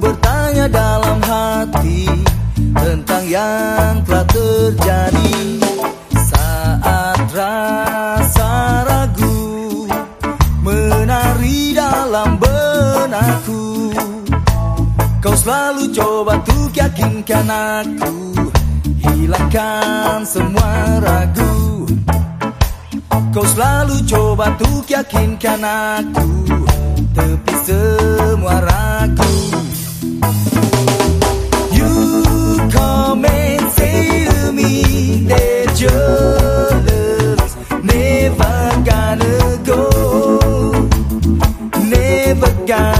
bertanya dalam hati Tentang yang telah terjadi. Saat rasa ragu Menari dalam benakku Kau selalu coba untuk yakinkan aku Hilangkan semua ragu. Kau selalu coba untuk yakinkan aku Tepi Yeah.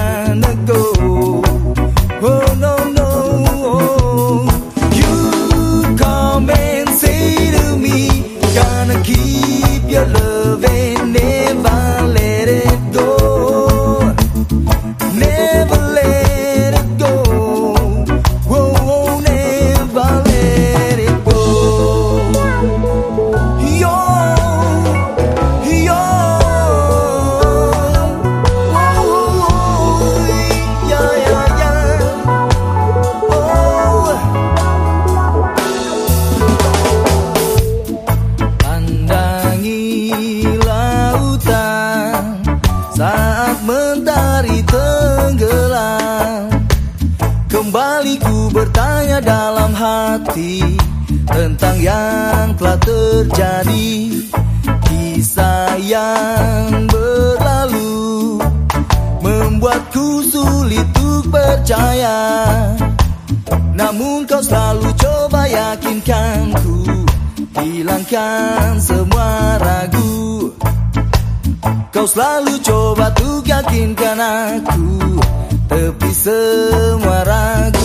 Mentari tenggelam. Kembali ku bertanya dalam hati Tentang yang telah terjadi. Kisah yang berlalu Membuatku sulit untuk percaya. Namun kau selalu coba yakinkanku Hilangkan semua ragu Kau selalu coba untuk yakinkan aku. Tepi semua ragu